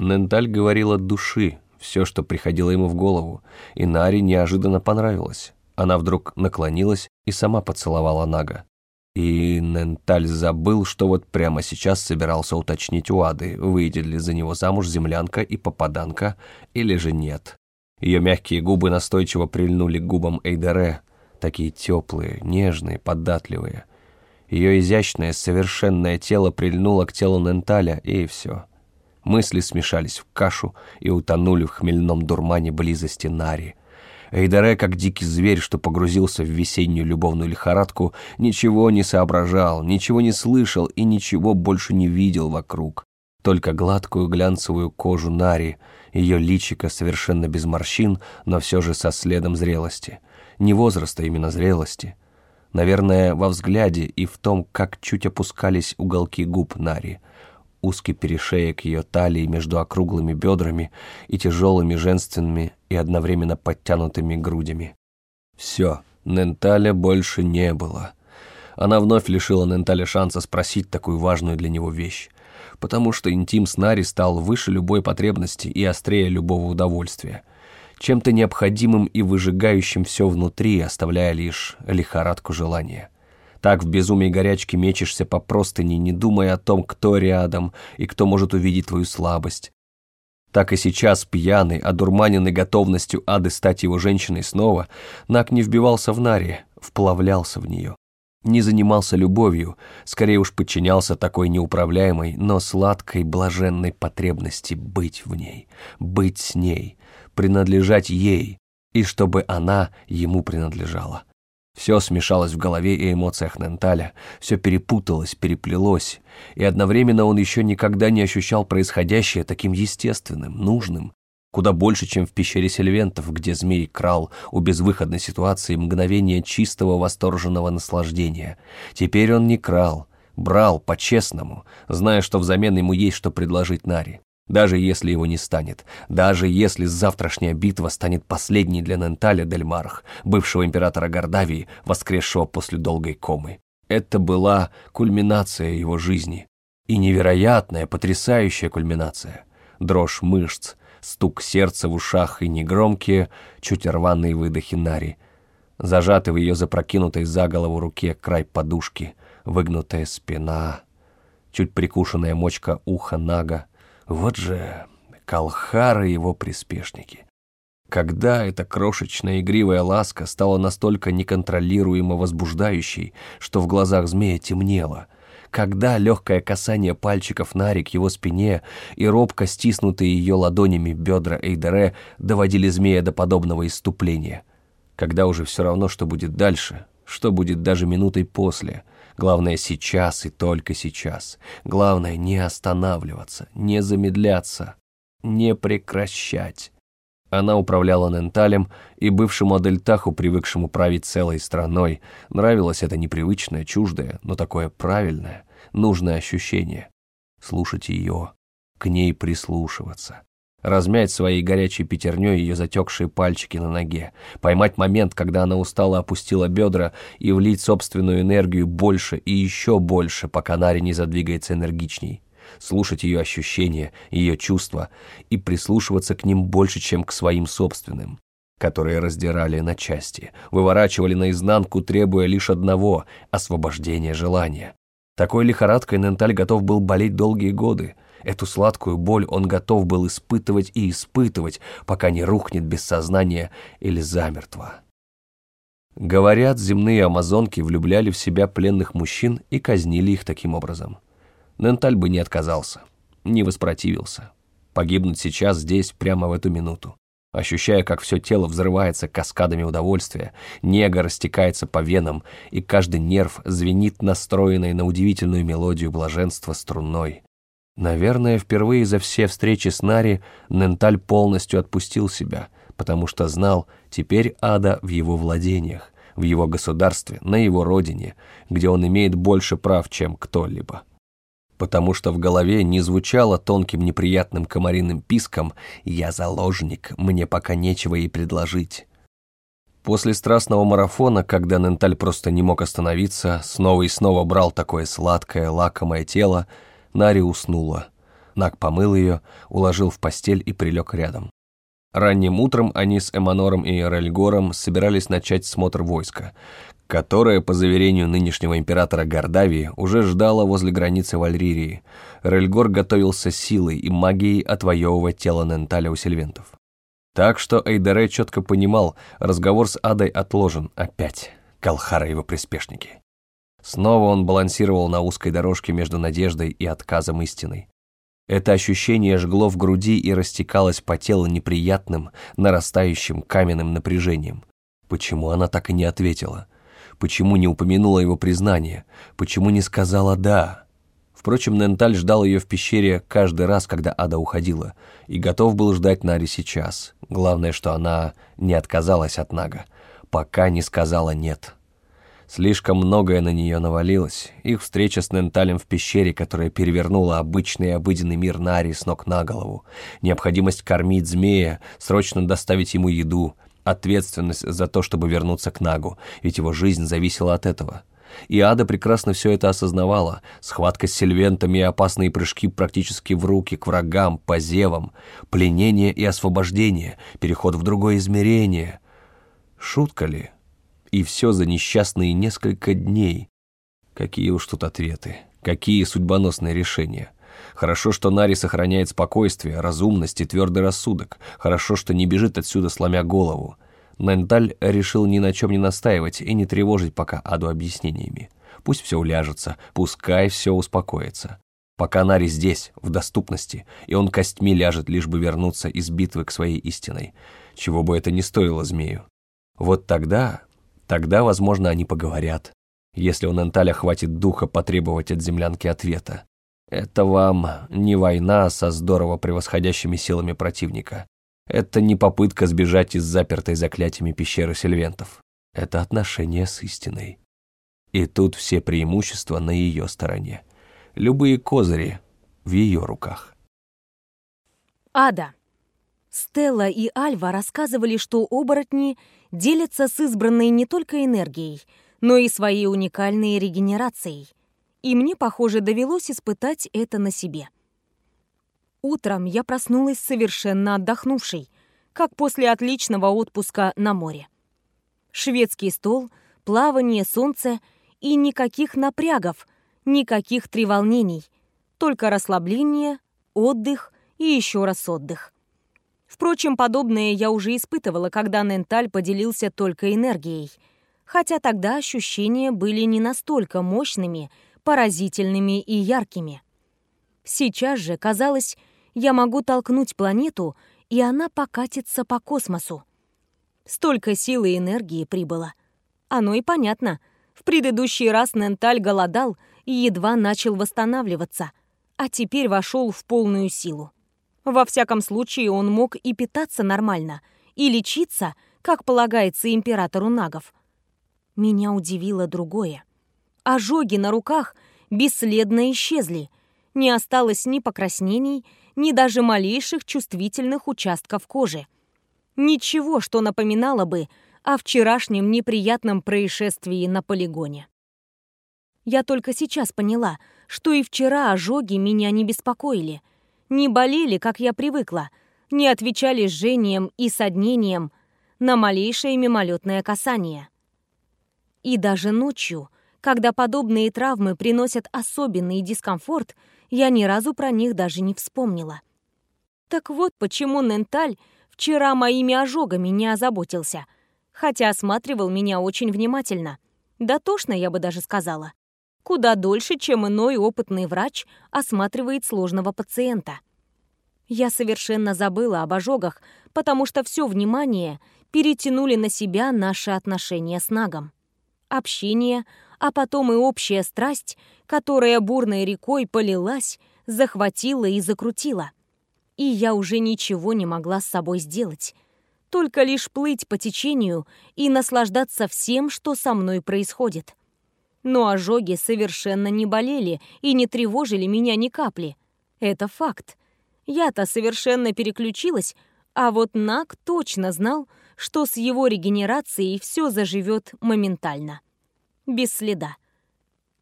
Ненталь говорил от души, все, что приходило ему в голову, и Нари неожиданно понравилось. Она вдруг наклонилась и сама поцеловала Нага. И Ненталь забыл, что вот прямо сейчас собирался уточнить у Ады, выйдет ли за него замуж землянка и попаданка, или же нет. Ее мягкие губы настойчиво прильнули к губам Эйдере, такие теплые, нежные, податливые. Ее изящное, совершенное тело прильнуло к телу Ненталя, и все. Мысли смешались в кашу и утонули в хмельном дурмане близости Нари. Эйдаре, как дикий зверь, что погрузился в весеннюю любовную лихорадку, ничего не соображал, ничего не слышал и ничего больше не видел вокруг. Только гладкую глянцевую кожу Нари, ее личико совершенно без морщин, но все же со следом зрелости. Не возраста, именно зрелости. Наверное, во взгляде и в том, как чуть опускались уголки губ Нари — узкий перешеек ее талии между округлыми бедрами и тяжелыми женственными и одновременно подтянутыми грудями. Все, Ненталя больше не было. Она вновь лишила Ненталя шанса спросить такую важную для него вещь, потому что интим с Нари стал выше любой потребности и острее любого удовольствия, чем-то необходимым и выжигающим все внутри, оставляя лишь лихорадку желания. Так в безумии горячки мечешься по простыни, не думая о том, кто рядом и кто может увидеть твою слабость. Так и сейчас, пьяный, одурманенный готовностью ады стать его женщиной снова, Нак не вбивался в Наре, вплавлялся в нее. Не занимался любовью, скорее уж подчинялся такой неуправляемой, но сладкой, блаженной потребности быть в ней, быть с ней, принадлежать ей, и чтобы она ему принадлежала. Все смешалось в голове и эмоциях Ненталя, все перепуталось, переплелось, и одновременно он еще никогда не ощущал происходящее таким естественным, нужным, куда больше, чем в пещере Сильвентов, где змей крал у безвыходной ситуации мгновение чистого восторженного наслаждения. Теперь он не крал, брал по-честному, зная, что взамен ему есть что предложить Наре даже если его не станет, даже если завтрашняя битва станет последней для Ненталя Дельмарх, бывшего императора Гордавии, воскресшего после долгой комы. Это была кульминация его жизни. И невероятная, потрясающая кульминация. Дрожь мышц, стук сердца в ушах и негромкие, чуть рваные выдохи Нари. Зажатый в ее запрокинутой за голову руке край подушки, выгнутая спина, чуть прикушенная мочка уха Нага, вот же Калхар и его приспешники. Когда эта крошечная игривая ласка стала настолько неконтролируемо возбуждающей, что в глазах змея темнело, когда легкое касание пальчиков Нари к его спине и робко стиснутые ее ладонями бедра Эйдере доводили змея до подобного иступления, когда уже все равно, что будет дальше, что будет даже минутой после — Главное сейчас и только сейчас. Главное не останавливаться, не замедляться, не прекращать. Она управляла Ненталем, и бывшему Адельтаху, привыкшему править целой страной, нравилось это непривычное, чуждое, но такое правильное, нужное ощущение. Слушать ее, к ней прислушиваться. Размять своей горячей пятерней ее затекшие пальчики на ноге, поймать момент, когда она устало опустила бедра и влить собственную энергию больше и еще больше, пока Нари не задвигается энергичней, слушать ее ощущения, ее чувства и прислушиваться к ним больше, чем к своим собственным, которые раздирали на части, выворачивали наизнанку, требуя лишь одного — освобождения желания. Такой лихорадкой Ненталь готов был болеть долгие годы — Эту сладкую боль он готов был испытывать и испытывать, пока не рухнет без сознания или замертво. Говорят, земные амазонки влюбляли в себя пленных мужчин и казнили их таким образом. Ненталь бы не отказался, не воспротивился. Погибнуть сейчас, здесь, прямо в эту минуту. Ощущая, как все тело взрывается каскадами удовольствия, нега растекается по венам, и каждый нерв звенит настроенной на удивительную мелодию блаженства струной, Наверное, впервые за все встречи с Нари Ненталь полностью отпустил себя, потому что знал, теперь ада в его владениях, в его государстве, на его родине, где он имеет больше прав, чем кто-либо. Потому что в голове не звучало тонким неприятным комариным писком «Я заложник, мне пока нечего ей предложить». После страстного марафона, когда Ненталь просто не мог остановиться, снова и снова брал такое сладкое, лакомое тело, Нари уснула. Нак помыл ее, уложил в постель и прилег рядом. Ранним утром они с Эманором и Рельгором собирались начать смотр войска, которое, по заверению нынешнего императора Гордавии, уже ждало возле границы Вальририи. Рельгор готовился силой и магией отвоевывать тело Ненталя у сельвентов. Так что Эйдере четко понимал, разговор с Адой отложен опять. Калхара его приспешники. Снова он балансировал на узкой дорожке между надеждой и отказом истиной. Это ощущение жгло в груди и растекалось по телу неприятным, нарастающим каменным напряжением. Почему она так и не ответила? Почему не упомянула его признание? Почему не сказала «да»? Впрочем, Ненталь ждал ее в пещере каждый раз, когда Ада уходила, и готов был ждать Нари сейчас. Главное, что она не отказалась от Нага, пока не сказала «нет». Слишком многое на нее навалилось. Их встреча с Ненталем в пещере, которая перевернула обычный обыденный мир Нари с ног на голову. Необходимость кормить змея, срочно доставить ему еду. Ответственность за то, чтобы вернуться к Нагу, ведь его жизнь зависела от этого. И Ада прекрасно все это осознавала. Схватка с сельвентами и опасные прыжки практически в руки, к врагам, по зевам. Пленение и освобождение, переход в другое измерение. Шутка ли? И все за несчастные несколько дней. Какие уж тут ответы, какие судьбоносные решения. Хорошо, что Нари сохраняет спокойствие, разумность и твердый рассудок. Хорошо, что не бежит отсюда, сломя голову. Ненталь решил ни на чем не настаивать и не тревожить пока Аду объяснениями. Пусть все уляжется, пускай все успокоится. Пока Нари здесь, в доступности, и он костьми ляжет, лишь бы вернуться из битвы к своей истиной. Чего бы это ни стоило змею. Вот тогда Тогда, возможно, они поговорят, если у Ненталя хватит духа потребовать от землянки ответа. Это вам не война со здорово превосходящими силами противника. Это не попытка сбежать из запертой заклятиями пещеры сельвентов. Это отношение с истиной. И тут все преимущества на ее стороне. Любые козыри в ее руках. Ада. Стелла и Альва рассказывали, что оборотни делятся с избранной не только энергией, но и своей уникальной регенерацией. И мне, похоже, довелось испытать это на себе. Утром я проснулась совершенно отдохнувшей, как после отличного отпуска на море. Шведский стол, плавание, солнце и никаких напрягов, никаких треволнений, только расслабление, отдых и еще раз отдых. Впрочем, подобное я уже испытывала, когда Ненталь поделился только энергией. Хотя тогда ощущения были не настолько мощными, поразительными и яркими. Сейчас же, казалось, я могу толкнуть планету, и она покатится по космосу. Столько силы и энергии прибыло. Оно и понятно. В предыдущий раз Ненталь голодал и едва начал восстанавливаться, а теперь вошел в полную силу. Во всяком случае, он мог и питаться нормально, и лечиться, как полагается императору нагов. Меня удивило другое. Ожоги на руках бесследно исчезли. Не осталось ни покраснений, ни даже малейших чувствительных участков кожи. Ничего, что напоминало бы о вчерашнем неприятном происшествии на полигоне. Я только сейчас поняла, что и вчера ожоги меня не беспокоили, не болели, как я привыкла, не отвечали жжением и соднением на малейшее мимолетное касание. И даже ночью, когда подобные травмы приносят особенный дискомфорт, я ни разу про них даже не вспомнила. Так вот почему Ненталь вчера моими ожогами не озаботился, хотя осматривал меня очень внимательно. Дотошно, я бы даже сказала. Куда дольше, чем иной опытный врач осматривает сложного пациента. Я совершенно забыла об ожогах, потому что все внимание перетянули на себя наши отношения с Нагом. Общение, а потом и общая страсть, которая бурной рекой полилась, захватила и закрутила. И я уже ничего не могла с собой сделать. Только лишь плыть по течению и наслаждаться всем, что со мной происходит. Но ожоги совершенно не болели и не тревожили меня ни капли. Это факт. Я-то совершенно переключилась, а вот Нак точно знал, что с его регенерацией все заживет моментально. Без следа.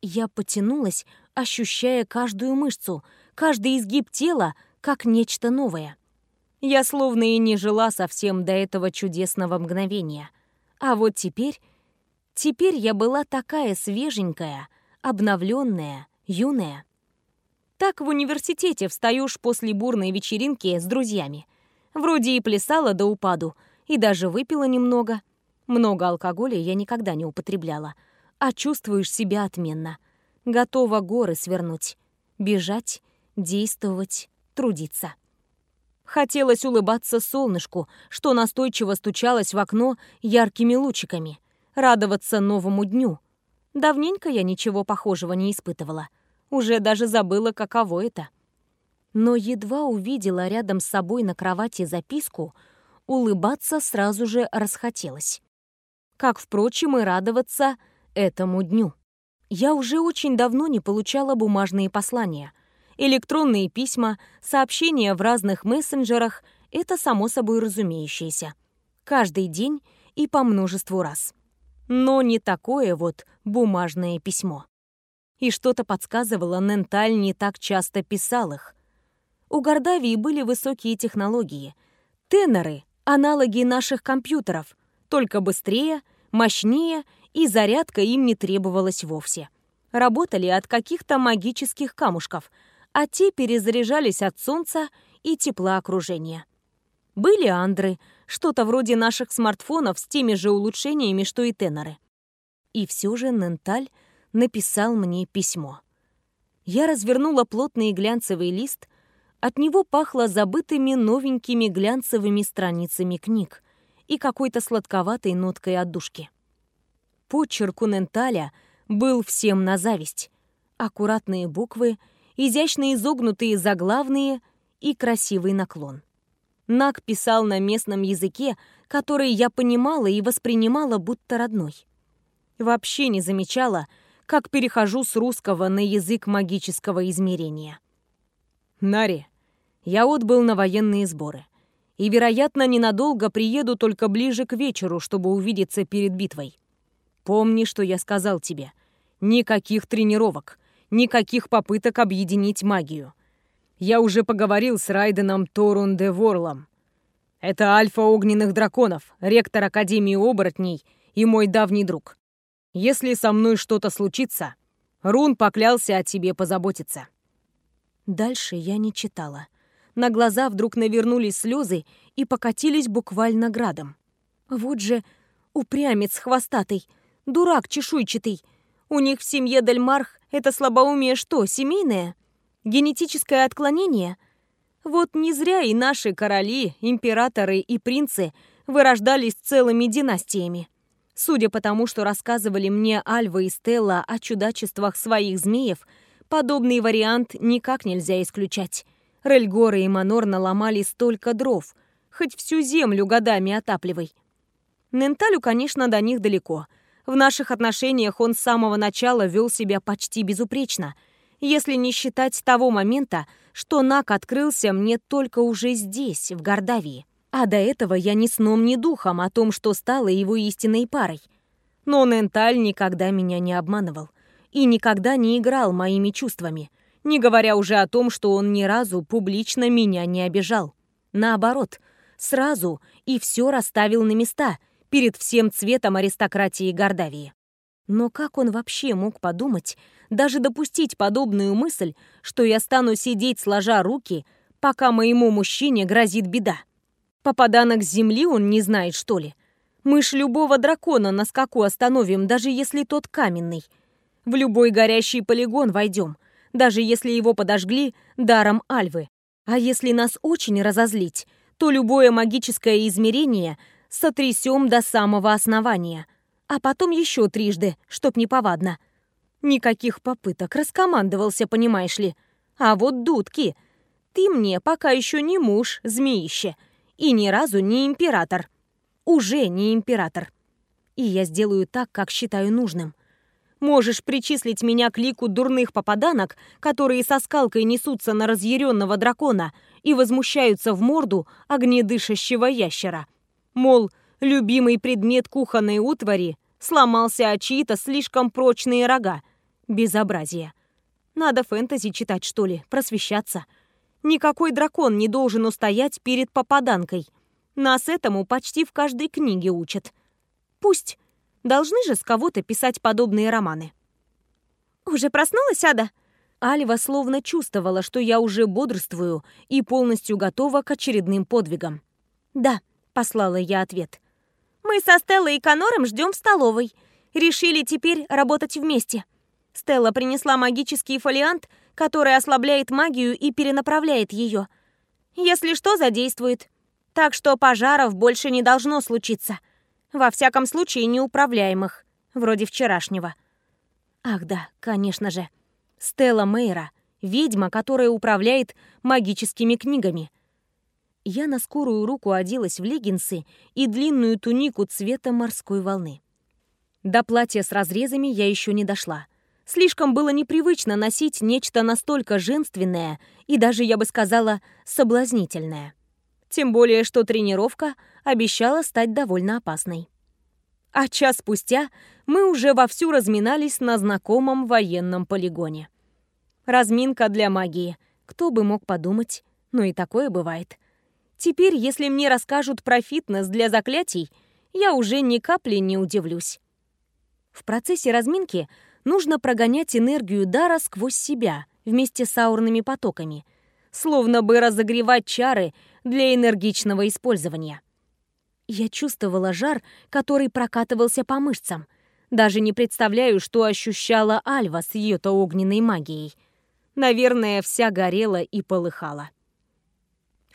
Я потянулась, ощущая каждую мышцу, каждый изгиб тела, как нечто новое. Я словно и не жила совсем до этого чудесного мгновения. А вот теперь... Теперь я была такая свеженькая, обновленная, юная. Так в университете встаешь после бурной вечеринки с друзьями. Вроде и плясала до упаду, и даже выпила немного. Много алкоголя я никогда не употребляла. А чувствуешь себя отменно. Готова горы свернуть. Бежать, действовать, трудиться. Хотелось улыбаться солнышку, что настойчиво стучалось в окно яркими лучиками. Радоваться новому дню. Давненько я ничего похожего не испытывала. Уже даже забыла, каково это. Но едва увидела рядом с собой на кровати записку — улыбаться сразу же расхотелось. Как, впрочем, и радоваться этому дню. Я уже очень давно не получала бумажные послания. Электронные письма, сообщения в разных мессенджерах — это само собой разумеющееся. Каждый день и по множеству раз. Но не такое вот бумажное письмо. И что-то подсказывало, Ненталь не так часто писал их. У Гордавии были высокие технологии. Теноры аналоги наших компьютеров, только быстрее, мощнее, и зарядка им не требовалась вовсе. Работали от каких-то магических камушков, а те перезаряжались от солнца и тепла окружения. Были андры, что-то вроде наших смартфонов с теми же улучшениями, что и теноры. И все же Ненталь написал мне письмо. Я развернула плотный глянцевый лист — от него пахло забытыми новенькими глянцевыми страницами книг и какой-то сладковатой ноткой отдушки. Почерк у Ненталя был всем на зависть. Аккуратные буквы, изящно изогнутые заглавные и красивый наклон. Нак писал на местном языке, который я понимала и воспринимала будто родной. Вообще не замечала, как перехожу с русского на язык магического измерения. Нари, я отбыл на военные сборы. И, вероятно, ненадолго приеду только ближе к вечеру, чтобы увидеться перед битвой. Помни, что я сказал тебе. Никаких тренировок, никаких попыток объединить магию. Я уже поговорил с Райденом Торун де Ворлом. Это альфа огненных драконов, ректор Академии оборотней и мой давний друг. Если со мной что-то случится, Рун поклялся о тебе позаботиться. Дальше я не читала. На глаза вдруг навернулись слезы и покатились буквально градом. Вот же упрямец хвостатый, дурак чешуйчатый. У них в семье Дельмарх это слабоумие что, семейное? Генетическое отклонение? Вот не зря и наши короли, императоры и принцы вырождались целыми династиями. Судя по тому, что рассказывали мне Альва и Стелла о чудачествах своих змеев, Подобный вариант никак нельзя исключать. Рельгоры и Манор наломали столько дров, хоть всю землю годами отапливай. Ненталю, конечно, до них далеко. В наших отношениях он с самого начала вел себя почти безупречно. Если не считать того момента, что Нак открылся мне только уже здесь, в Гордавии. А до этого я ни сном, ни духом о том, что стала его истинной парой. Но Ненталь никогда меня не обманывал и никогда не играл моими чувствами, не говоря уже о том, что он ни разу публично меня не обижал. Наоборот, сразу и все расставил на места перед всем цветом аристократии Гордавии. Но как он вообще мог подумать, даже допустить подобную мысль, что я стану сидеть сложа руки, пока моему мужчине грозит беда? Попаданок с земли он не знает, что ли? Мы ж любого дракона на скаку остановим, даже если тот каменный. В любой горящий полигон войдем, даже если его подожгли даром альвы. А если нас очень разозлить, то любое магическое измерение сотрясем до самого основания — а потом еще трижды, чтоб не повадно. Никаких попыток, раскомандовался, понимаешь ли. А вот дудки. Ты мне пока еще не муж, змеище, и ни разу не император. Уже не император. И я сделаю так, как считаю нужным. Можешь причислить меня к лику дурных попаданок, которые со скалкой несутся на разъяренного дракона и возмущаются в морду огнедышащего ящера. Мол, Любимый предмет кухонной утвари сломался о чьи-то слишком прочные рога. Безобразие. Надо фэнтези читать, что ли, просвещаться. Никакой дракон не должен устоять перед попаданкой. Нас этому почти в каждой книге учат. Пусть. Должны же с кого-то писать подобные романы. «Уже проснулась, Ада?» Альва словно чувствовала, что я уже бодрствую и полностью готова к очередным подвигам. «Да», — послала я ответ. Мы со Стеллой и Конором ждем в столовой. Решили теперь работать вместе. Стелла принесла магический фолиант, который ослабляет магию и перенаправляет ее. Если что, задействует. Так что пожаров больше не должно случиться. Во всяком случае, неуправляемых, вроде вчерашнего. Ах да, конечно же. Стелла Мейра, ведьма, которая управляет магическими книгами я на скорую руку оделась в леггинсы и длинную тунику цвета морской волны. До платья с разрезами я еще не дошла. Слишком было непривычно носить нечто настолько женственное и даже, я бы сказала, соблазнительное. Тем более, что тренировка обещала стать довольно опасной. А час спустя мы уже вовсю разминались на знакомом военном полигоне. Разминка для магии. Кто бы мог подумать, но и такое бывает. Теперь, если мне расскажут про фитнес для заклятий, я уже ни капли не удивлюсь. В процессе разминки нужно прогонять энергию дара сквозь себя вместе с аурными потоками, словно бы разогревать чары для энергичного использования. Я чувствовала жар, который прокатывался по мышцам. Даже не представляю, что ощущала Альва с ее-то огненной магией. Наверное, вся горела и полыхала.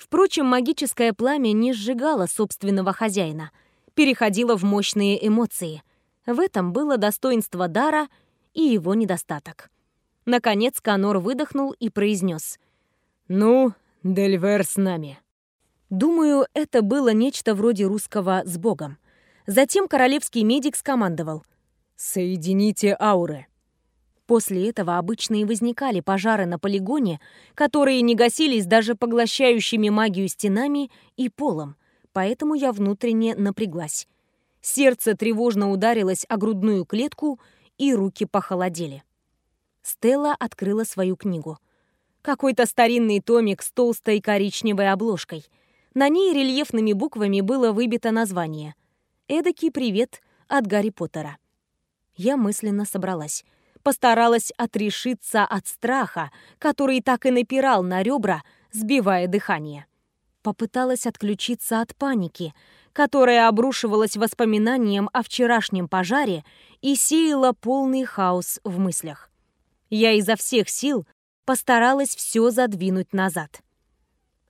Впрочем, магическое пламя не сжигало собственного хозяина, переходило в мощные эмоции. В этом было достоинство дара и его недостаток. Наконец Канор выдохнул и произнес. «Ну, Дельвер с нами». Думаю, это было нечто вроде русского «с Богом». Затем королевский медик скомандовал. «Соедините ауры». После этого обычно и возникали пожары на полигоне, которые не гасились даже поглощающими магию стенами и полом, поэтому я внутренне напряглась. Сердце тревожно ударилось о грудную клетку, и руки похолодели. Стелла открыла свою книгу. Какой-то старинный томик с толстой коричневой обложкой. На ней рельефными буквами было выбито название. «Эдакий привет от Гарри Поттера». Я мысленно собралась — постаралась отрешиться от страха, который так и напирал на ребра, сбивая дыхание. Попыталась отключиться от паники, которая обрушивалась воспоминанием о вчерашнем пожаре и сеяла полный хаос в мыслях. Я изо всех сил постаралась все задвинуть назад.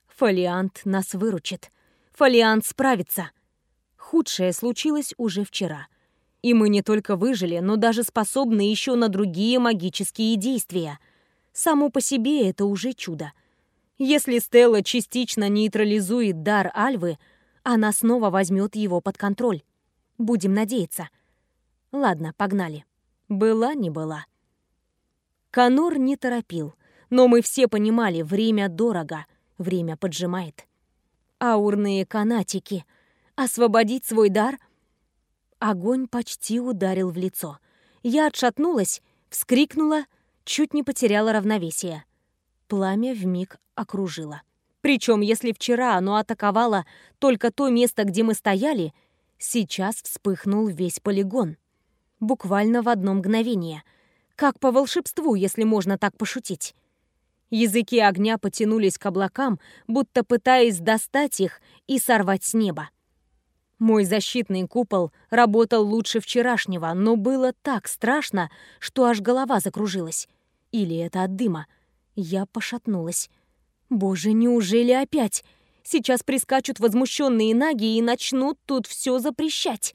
Фолиант нас выручит. Фолиант справится. Худшее случилось уже вчера. И мы не только выжили, но даже способны еще на другие магические действия. Само по себе это уже чудо. Если Стелла частично нейтрализует дар Альвы, она снова возьмет его под контроль. Будем надеяться. Ладно, погнали. Была не была. Конор не торопил, но мы все понимали, время дорого, время поджимает. Аурные канатики. Освободить свой дар? Огонь почти ударил в лицо. Я отшатнулась, вскрикнула, чуть не потеряла равновесие. Пламя вмиг окружило. Причем, если вчера оно атаковало только то место, где мы стояли, сейчас вспыхнул весь полигон. Буквально в одно мгновение. Как по волшебству, если можно так пошутить. Языки огня потянулись к облакам, будто пытаясь достать их и сорвать с неба. Мой защитный купол работал лучше вчерашнего, но было так страшно, что аж голова закружилась. Или это от дыма. Я пошатнулась. Боже, неужели опять? Сейчас прискачут возмущенные наги и начнут тут все запрещать.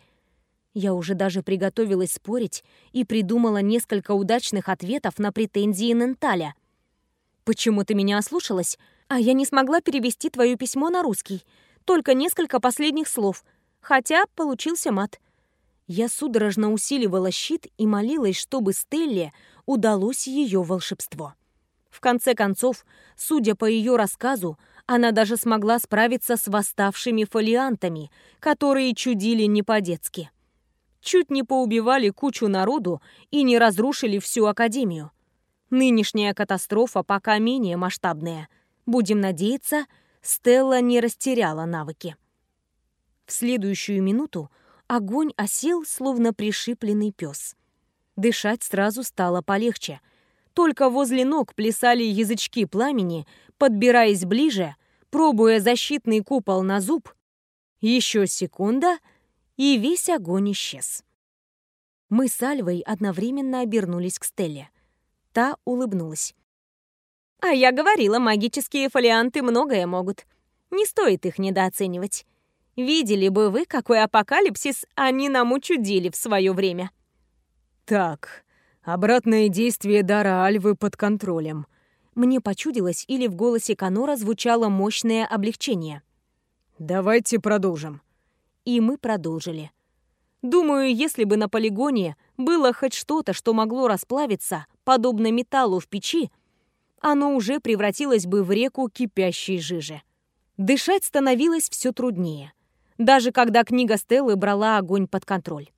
Я уже даже приготовилась спорить и придумала несколько удачных ответов на претензии Ненталя. «Почему ты меня ослушалась? А я не смогла перевести твое письмо на русский. Только несколько последних слов. Хотя получился мат». Я судорожно усиливала щит и молилась, чтобы Стелле удалось ее волшебство. В конце концов, судя по ее рассказу, она даже смогла справиться с восставшими фолиантами, которые чудили не по-детски. Чуть не поубивали кучу народу и не разрушили всю Академию. Нынешняя катастрофа пока менее масштабная. Будем надеяться, Стелла не растеряла навыки. В следующую минуту огонь осел, словно пришипленный пес. Дышать сразу стало полегче — только возле ног плясали язычки пламени, подбираясь ближе, пробуя защитный купол на зуб. Еще секунда, и весь огонь исчез. Мы с Альвой одновременно обернулись к Стелле. Та улыбнулась. «А я говорила, магические фолианты многое могут. Не стоит их недооценивать. Видели бы вы, какой апокалипсис они нам учудили в свое время». «Так, Обратное действие дара Альвы под контролем. Мне почудилось, или в голосе Канора звучало мощное облегчение. «Давайте продолжим». И мы продолжили. Думаю, если бы на полигоне было хоть что-то, что могло расплавиться, подобно металлу в печи, оно уже превратилось бы в реку кипящей жижи. Дышать становилось все труднее, даже когда книга Стеллы брала огонь под контроль.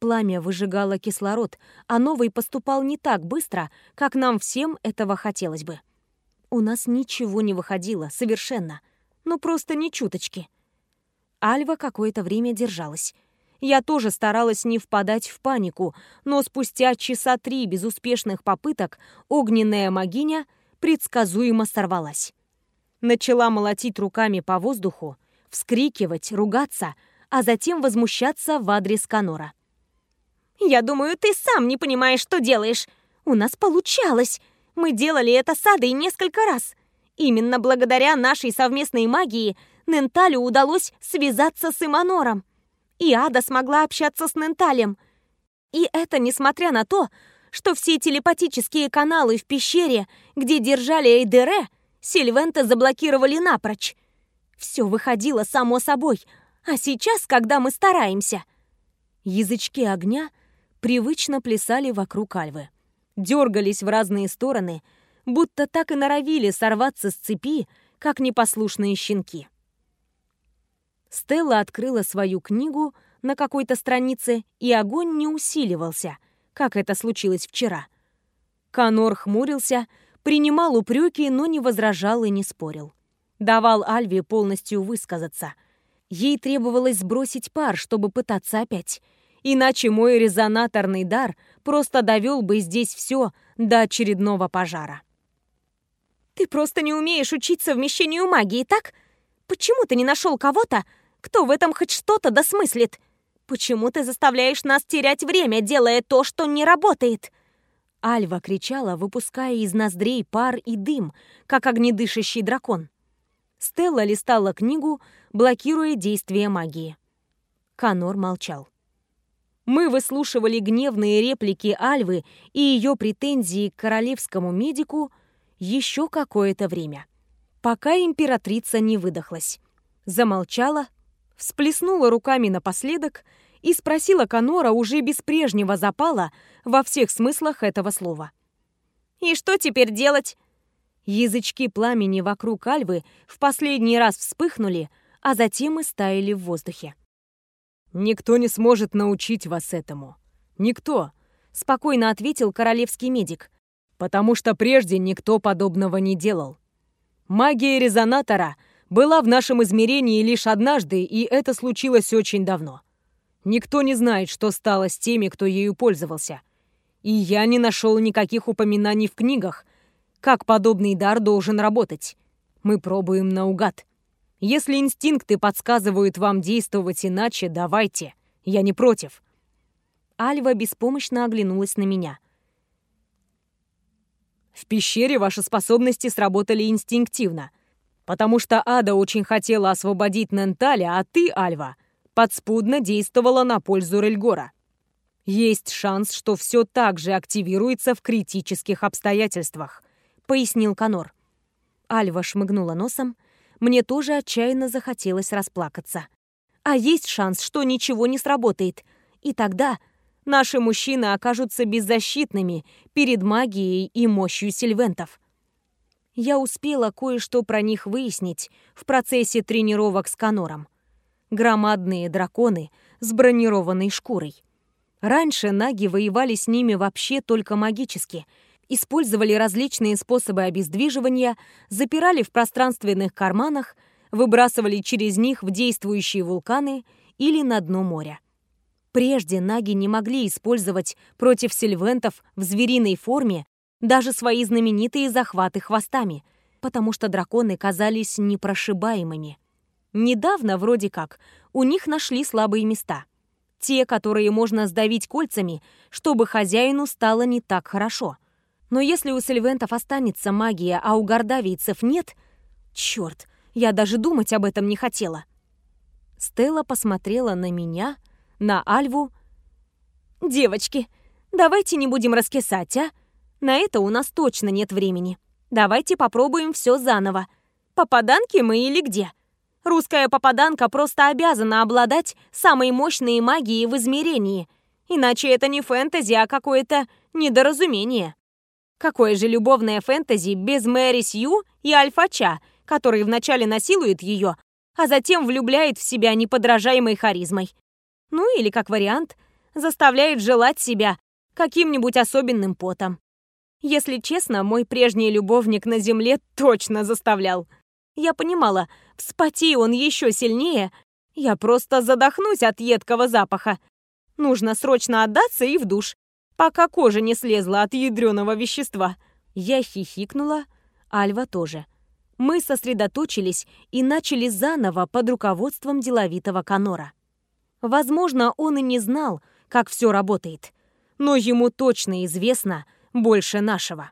Пламя выжигало кислород, а новый поступал не так быстро, как нам всем этого хотелось бы. У нас ничего не выходило, совершенно. Ну, просто ни чуточки. Альва какое-то время держалась. Я тоже старалась не впадать в панику, но спустя часа три безуспешных попыток огненная магиня предсказуемо сорвалась. Начала молотить руками по воздуху, вскрикивать, ругаться, а затем возмущаться в адрес Канора. Я думаю, ты сам не понимаешь, что делаешь. У нас получалось. Мы делали это с Адой несколько раз. Именно благодаря нашей совместной магии Ненталю удалось связаться с Иманором. И Ада смогла общаться с Ненталем. И это несмотря на то, что все телепатические каналы в пещере, где держали Эйдере, Сильвента заблокировали напрочь. Все выходило само собой. А сейчас, когда мы стараемся... Язычки огня — привычно плясали вокруг Альвы. Дергались в разные стороны, будто так и норовили сорваться с цепи, как непослушные щенки. Стелла открыла свою книгу на какой-то странице, и огонь не усиливался, как это случилось вчера. Канор хмурился, принимал упреки, но не возражал и не спорил. Давал Альве полностью высказаться. Ей требовалось сбросить пар, чтобы пытаться опять — Иначе мой резонаторный дар просто довел бы здесь все до очередного пожара. «Ты просто не умеешь учить совмещению магии, так? Почему ты не нашел кого-то, кто в этом хоть что-то досмыслит? Почему ты заставляешь нас терять время, делая то, что не работает?» Альва кричала, выпуская из ноздрей пар и дым, как огнедышащий дракон. Стелла листала книгу, блокируя действие магии. Канор молчал. Мы выслушивали гневные реплики Альвы и ее претензии к королевскому медику еще какое-то время, пока императрица не выдохлась. Замолчала, всплеснула руками напоследок и спросила Канора уже без прежнего запала во всех смыслах этого слова. И что теперь делать? Язычки пламени вокруг Альвы в последний раз вспыхнули, а затем и стаяли в воздухе. «Никто не сможет научить вас этому. Никто», — спокойно ответил королевский медик. «Потому что прежде никто подобного не делал. Магия резонатора была в нашем измерении лишь однажды, и это случилось очень давно. Никто не знает, что стало с теми, кто ею пользовался. И я не нашел никаких упоминаний в книгах, как подобный дар должен работать. Мы пробуем наугад. Если инстинкты подсказывают вам действовать иначе, давайте. Я не против. Альва беспомощно оглянулась на меня. В пещере ваши способности сработали инстинктивно, потому что Ада очень хотела освободить Ненталя, а ты, Альва, подспудно действовала на пользу Рельгора. Есть шанс, что все так же активируется в критических обстоятельствах, пояснил Конор. Альва шмыгнула носом. Мне тоже отчаянно захотелось расплакаться. А есть шанс, что ничего не сработает. И тогда наши мужчины окажутся беззащитными перед магией и мощью сильвентов. Я успела кое-что про них выяснить в процессе тренировок с Конором громадные драконы с бронированной шкурой. Раньше наги воевали с ними вообще только магически, использовали различные способы обездвиживания, запирали в пространственных карманах, выбрасывали через них в действующие вулканы или на дно моря. Прежде наги не могли использовать против сильвентов в звериной форме даже свои знаменитые захваты хвостами, потому что драконы казались непрошибаемыми. Недавно, вроде как, у них нашли слабые места. Те, которые можно сдавить кольцами, чтобы хозяину стало не так хорошо. Но если у сельвентов останется магия, а у гордавийцев нет... Черт, я даже думать об этом не хотела. Стелла посмотрела на меня, на Альву. «Девочки, давайте не будем раскисать, а? На это у нас точно нет времени. Давайте попробуем все заново. Попаданки мы или где?» Русская попаданка просто обязана обладать самой мощной магией в измерении. Иначе это не фэнтези, а какое-то недоразумение. Какое же любовное фэнтези без Мэри Сью и Альфача, который вначале насилует ее, а затем влюбляет в себя неподражаемой харизмой. Ну или, как вариант, заставляет желать себя каким-нибудь особенным потом. Если честно, мой прежний любовник на земле точно заставлял. Я понимала, вспоти он еще сильнее, я просто задохнусь от едкого запаха. Нужно срочно отдаться и в душ, пока кожа не слезла от ядреного вещества. Я хихикнула, Альва тоже. Мы сосредоточились и начали заново под руководством деловитого Конора. Возможно, он и не знал, как все работает, но ему точно известно больше нашего.